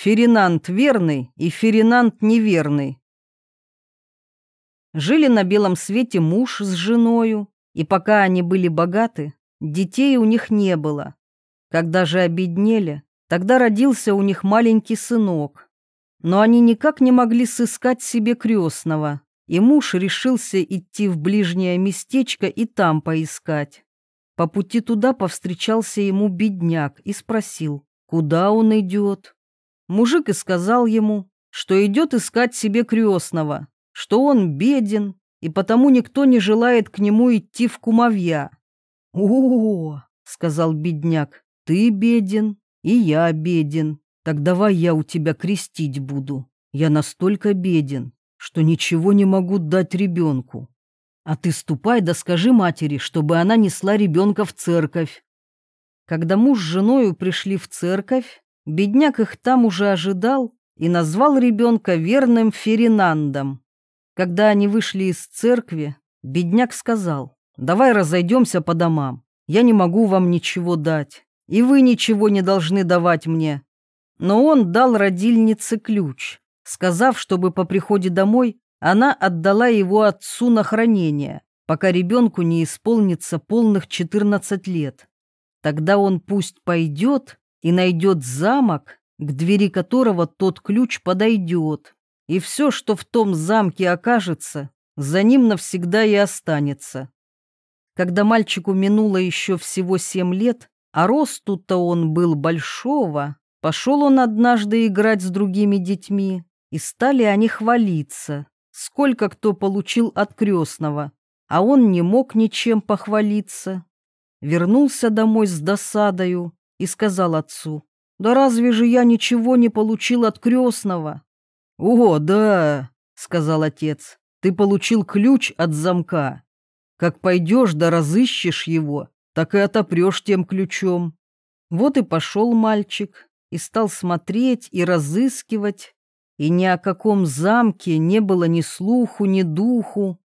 Феринант верный и Феринант неверный. Жили на белом свете муж с женою, и пока они были богаты, детей у них не было. Когда же обеднели, тогда родился у них маленький сынок. Но они никак не могли сыскать себе крестного, и муж решился идти в ближнее местечко и там поискать. По пути туда повстречался ему бедняк и спросил, куда он идет. Мужик и сказал ему, что идет искать себе крестного, что он беден, и потому никто не желает к нему идти в кумовья. «О, — сказал бедняк, — ты беден, и я беден, так давай я у тебя крестить буду. Я настолько беден, что ничего не могу дать ребенку. А ты ступай да скажи матери, чтобы она несла ребенка в церковь. Когда муж с женою пришли в церковь, Бедняк их там уже ожидал и назвал ребенка верным Феринандом. Когда они вышли из церкви, бедняк сказал, «Давай разойдемся по домам. Я не могу вам ничего дать, и вы ничего не должны давать мне». Но он дал родильнице ключ, сказав, чтобы по приходе домой она отдала его отцу на хранение, пока ребенку не исполнится полных 14 лет. Тогда он пусть пойдет и найдет замок, к двери которого тот ключ подойдет, и все, что в том замке окажется, за ним навсегда и останется. Когда мальчику минуло еще всего семь лет, а росту-то он был большого, пошел он однажды играть с другими детьми, и стали они хвалиться, сколько кто получил от крестного, а он не мог ничем похвалиться. Вернулся домой с досадою, и сказал отцу, «Да разве же я ничего не получил от крестного?» «О, да», — сказал отец, — «ты получил ключ от замка. Как пойдешь да разыщешь его, так и отопрешь тем ключом». Вот и пошел мальчик, и стал смотреть и разыскивать, и ни о каком замке не было ни слуху, ни духу.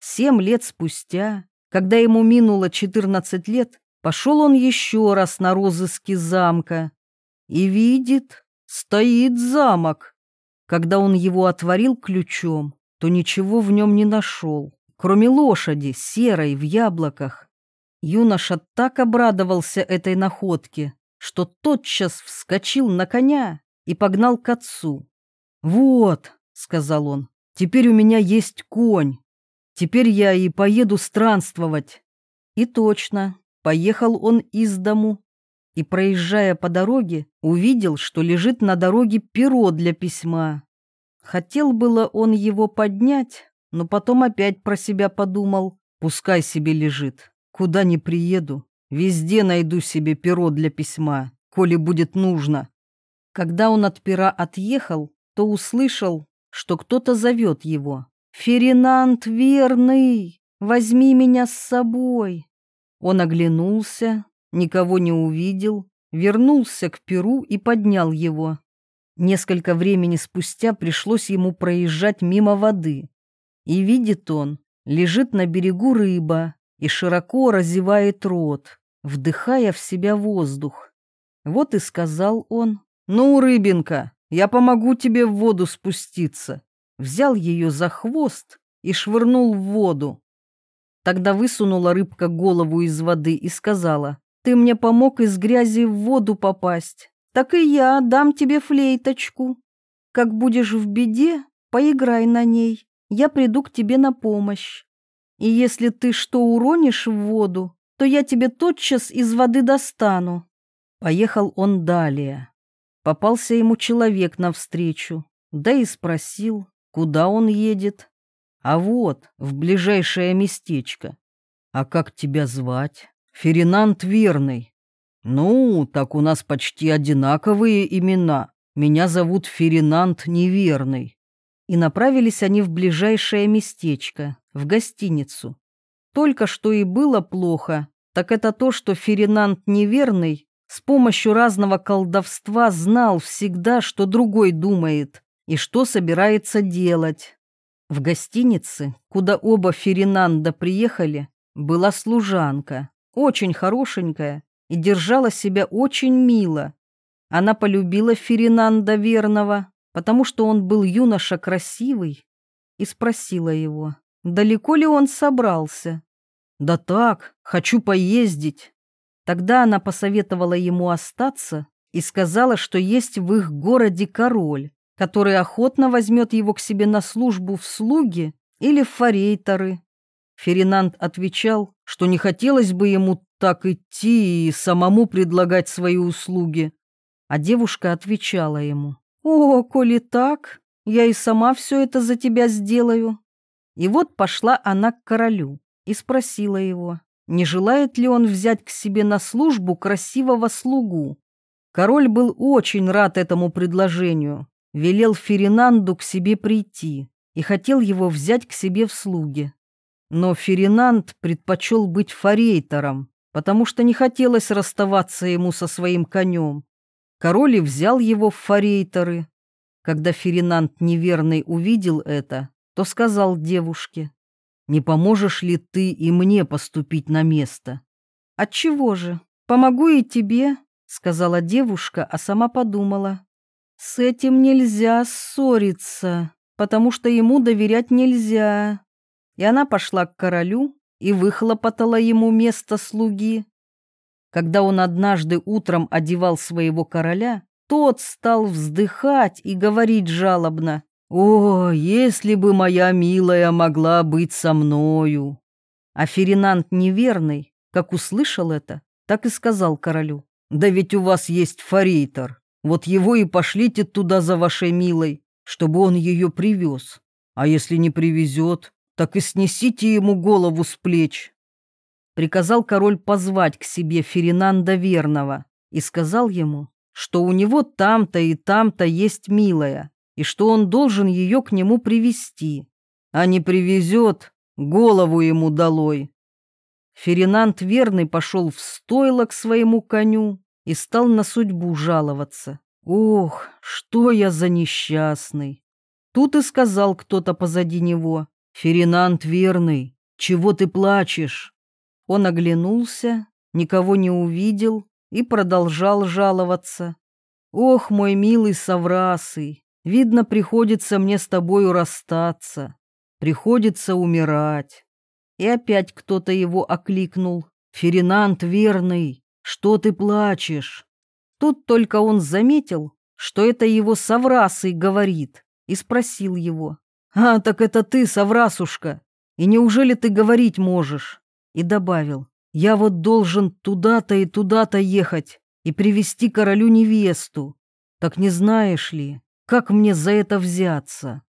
Семь лет спустя, когда ему минуло четырнадцать лет, Пошел он еще раз на розыски замка и видит, стоит замок. Когда он его отворил ключом, то ничего в нем не нашел, кроме лошади, серой в яблоках. Юноша так обрадовался этой находке, что тотчас вскочил на коня и погнал к отцу. «Вот», — сказал он, — «теперь у меня есть конь. Теперь я и поеду странствовать». И точно, Поехал он из дому и, проезжая по дороге, увидел, что лежит на дороге перо для письма. Хотел было он его поднять, но потом опять про себя подумал, пускай себе лежит, куда не приеду, везде найду себе перо для письма, коли будет нужно. Когда он от пера отъехал, то услышал, что кто-то зовет его. «Феринант верный, возьми меня с собой». Он оглянулся, никого не увидел, вернулся к перу и поднял его. Несколько времени спустя пришлось ему проезжать мимо воды. И видит он, лежит на берегу рыба и широко разевает рот, вдыхая в себя воздух. Вот и сказал он, «Ну, рыбинка, я помогу тебе в воду спуститься». Взял ее за хвост и швырнул в воду. Тогда высунула рыбка голову из воды и сказала, «Ты мне помог из грязи в воду попасть, так и я дам тебе флейточку. Как будешь в беде, поиграй на ней, я приду к тебе на помощь. И если ты что уронишь в воду, то я тебе тотчас из воды достану». Поехал он далее. Попался ему человек навстречу, да и спросил, куда он едет. А вот, в ближайшее местечко. А как тебя звать? Феринант Верный. Ну, так у нас почти одинаковые имена. Меня зовут Феринант Неверный. И направились они в ближайшее местечко, в гостиницу. Только что и было плохо, так это то, что Феринант Неверный с помощью разного колдовства знал всегда, что другой думает и что собирается делать. В гостинице, куда оба Феринанда приехали, была служанка, очень хорошенькая и держала себя очень мило. Она полюбила Феринанда Верного, потому что он был юноша красивый, и спросила его, далеко ли он собрался. «Да так, хочу поездить». Тогда она посоветовала ему остаться и сказала, что есть в их городе король, который охотно возьмет его к себе на службу в слуги или в форейторы. Феринанд отвечал, что не хотелось бы ему так идти и самому предлагать свои услуги. А девушка отвечала ему, «О, коли так, я и сама все это за тебя сделаю». И вот пошла она к королю и спросила его, не желает ли он взять к себе на службу красивого слугу. Король был очень рад этому предложению, велел Феринанду к себе прийти и хотел его взять к себе в слуги. Но Феринанд предпочел быть форейтором, потому что не хотелось расставаться ему со своим конем. Король и взял его в форейторы. Когда Феринанд неверный увидел это, то сказал девушке, «Не поможешь ли ты и мне поступить на место?» «Отчего же? Помогу и тебе», сказала девушка, а сама подумала. С этим нельзя ссориться, потому что ему доверять нельзя. И она пошла к королю и выхлопотала ему место слуги. Когда он однажды утром одевал своего короля, тот стал вздыхать и говорить жалобно. «О, если бы моя милая могла быть со мною!» А Феринанд неверный, как услышал это, так и сказал королю. Да ведь у вас есть форейтор. Вот его и пошлите туда за вашей милой, чтобы он ее привез. А если не привезет, так и снесите ему голову с плеч. Приказал король позвать к себе Феринанда Верного и сказал ему, что у него там-то и там-то есть милая, и что он должен ее к нему привести. А не привезет, голову ему долой. Феринанд Верный пошел в стойло к своему коню и стал на судьбу жаловаться. «Ох, что я за несчастный!» Тут и сказал кто-то позади него. «Феринанд верный, чего ты плачешь?» Он оглянулся, никого не увидел и продолжал жаловаться. «Ох, мой милый Саврасый, видно, приходится мне с тобою расстаться, приходится умирать». И опять кто-то его окликнул. «Феринанд верный, что ты плачешь? Тут только он заметил, что это его Саврасый говорит, и спросил его. «А, так это ты, Саврасушка, и неужели ты говорить можешь?» И добавил. «Я вот должен туда-то и туда-то ехать и привести королю невесту. Так не знаешь ли, как мне за это взяться?»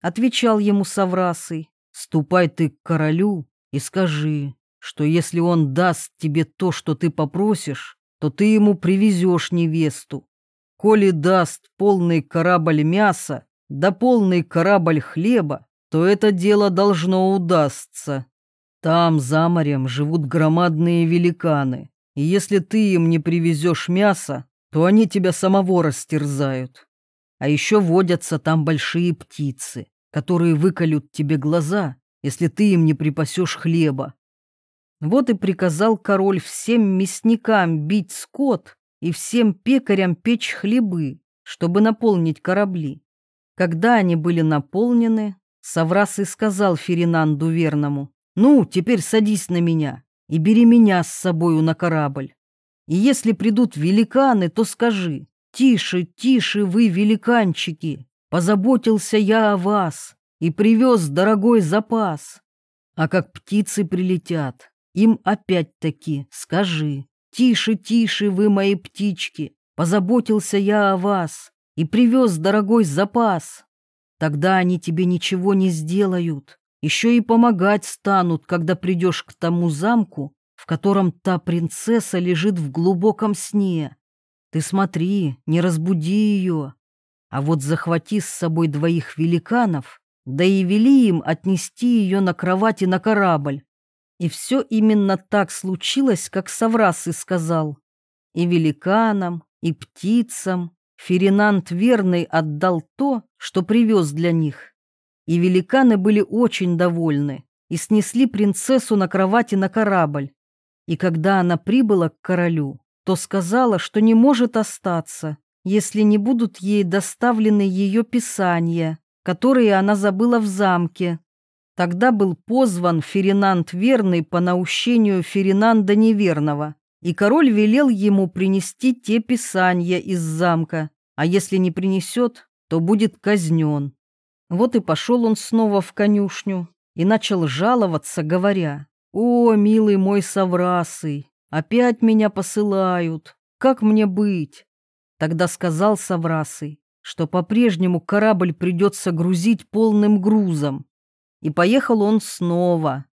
Отвечал ему Саврасый. «Ступай ты к королю и скажи, что если он даст тебе то, что ты попросишь, то ты ему привезешь невесту. Коли даст полный корабль мяса, да полный корабль хлеба, то это дело должно удастся. Там, за морем, живут громадные великаны, и если ты им не привезешь мясо, то они тебя самого растерзают. А еще водятся там большие птицы, которые выколют тебе глаза, если ты им не припасешь хлеба. Вот и приказал король всем мясникам бить скот и всем пекарям печь хлебы, чтобы наполнить корабли. Когда они были наполнены, Саврас и сказал Феринанду верному, «Ну, теперь садись на меня и бери меня с собою на корабль. И если придут великаны, то скажи, тише, тише вы, великанчики, позаботился я о вас и привез дорогой запас. А как птицы прилетят, им опять-таки скажи, тише, тише вы мои птички, позаботился я о вас и привез дорогой запас. Тогда они тебе ничего не сделают, еще и помогать станут, когда придешь к тому замку, в котором та принцесса лежит в глубоком сне. Ты смотри, не разбуди ее, а вот захвати с собой двоих великанов, да и вели им отнести ее на кровати на корабль. И все именно так случилось, как Саврас и сказал. И великанам, и птицам Феринант верный отдал то, что привез для них. И великаны были очень довольны и снесли принцессу на кровати на корабль. И когда она прибыла к королю, то сказала, что не может остаться, если не будут ей доставлены ее писания, которые она забыла в замке. Тогда был позван Феринанд Верный по наущению Феринанда Неверного, и король велел ему принести те писания из замка, а если не принесет, то будет казнен. Вот и пошел он снова в конюшню и начал жаловаться, говоря, «О, милый мой Саврасый, опять меня посылают, как мне быть?» Тогда сказал Саврасый, что по-прежнему корабль придется грузить полным грузом. И поехал он снова,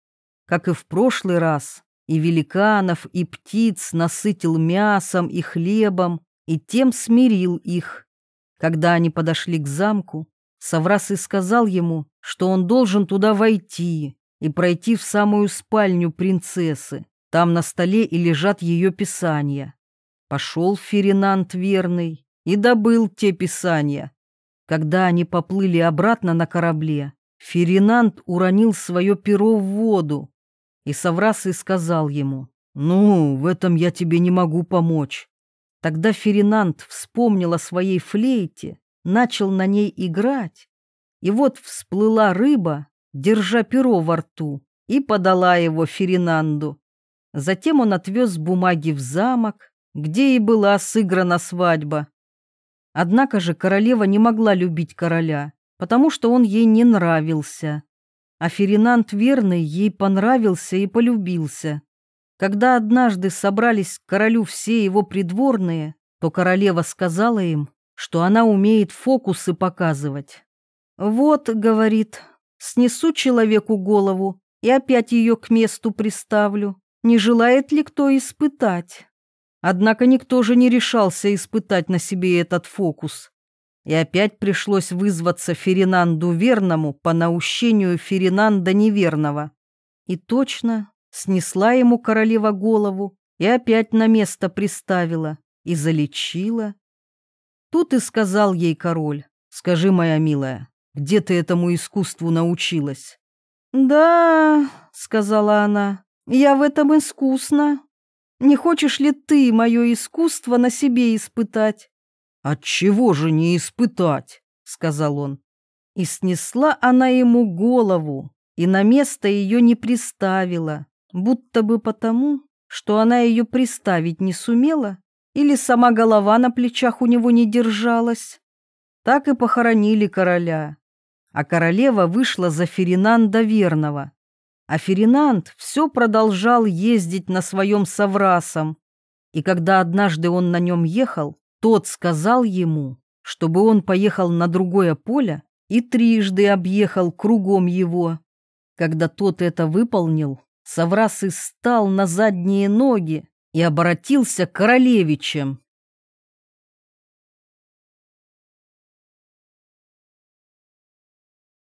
как и в прошлый раз, и великанов, и птиц насытил мясом и хлебом, и тем смирил их. Когда они подошли к замку, Саврасый сказал ему, что он должен туда войти и пройти в самую спальню принцессы. Там на столе и лежат ее писания. Пошел Феринант верный и добыл те писания. Когда они поплыли обратно на корабле, Феринант уронил свое перо в воду, и Саврасый сказал ему, «Ну, в этом я тебе не могу помочь». Тогда Феринант вспомнил о своей флейте начал на ней играть, и вот всплыла рыба, держа перо во рту, и подала его Феринанду. Затем он отвез бумаги в замок, где и была сыграна свадьба. Однако же королева не могла любить короля, потому что он ей не нравился. А Феринанд верный ей понравился и полюбился. Когда однажды собрались к королю все его придворные, то королева сказала им, что она умеет фокусы показывать. «Вот», — говорит, — «снесу человеку голову и опять ее к месту приставлю. Не желает ли кто испытать?» Однако никто же не решался испытать на себе этот фокус. И опять пришлось вызваться Феринанду Верному по наущению Феринанда Неверного. И точно снесла ему королева голову и опять на место приставила, и залечила, Тут и сказал ей король, «Скажи, моя милая, где ты этому искусству научилась?» «Да», — сказала она, — «я в этом искусна. Не хочешь ли ты мое искусство на себе испытать?» «Отчего же не испытать?» — сказал он. И снесла она ему голову, и на место ее не приставила, будто бы потому, что она ее приставить не сумела, или сама голова на плечах у него не держалась. Так и похоронили короля. А королева вышла за Феринанда Верного. А Феринанд все продолжал ездить на своем соврасом. И когда однажды он на нем ехал, тот сказал ему, чтобы он поехал на другое поле и трижды объехал кругом его. Когда тот это выполнил, Саврас и стал на задние ноги и обратился королевичем.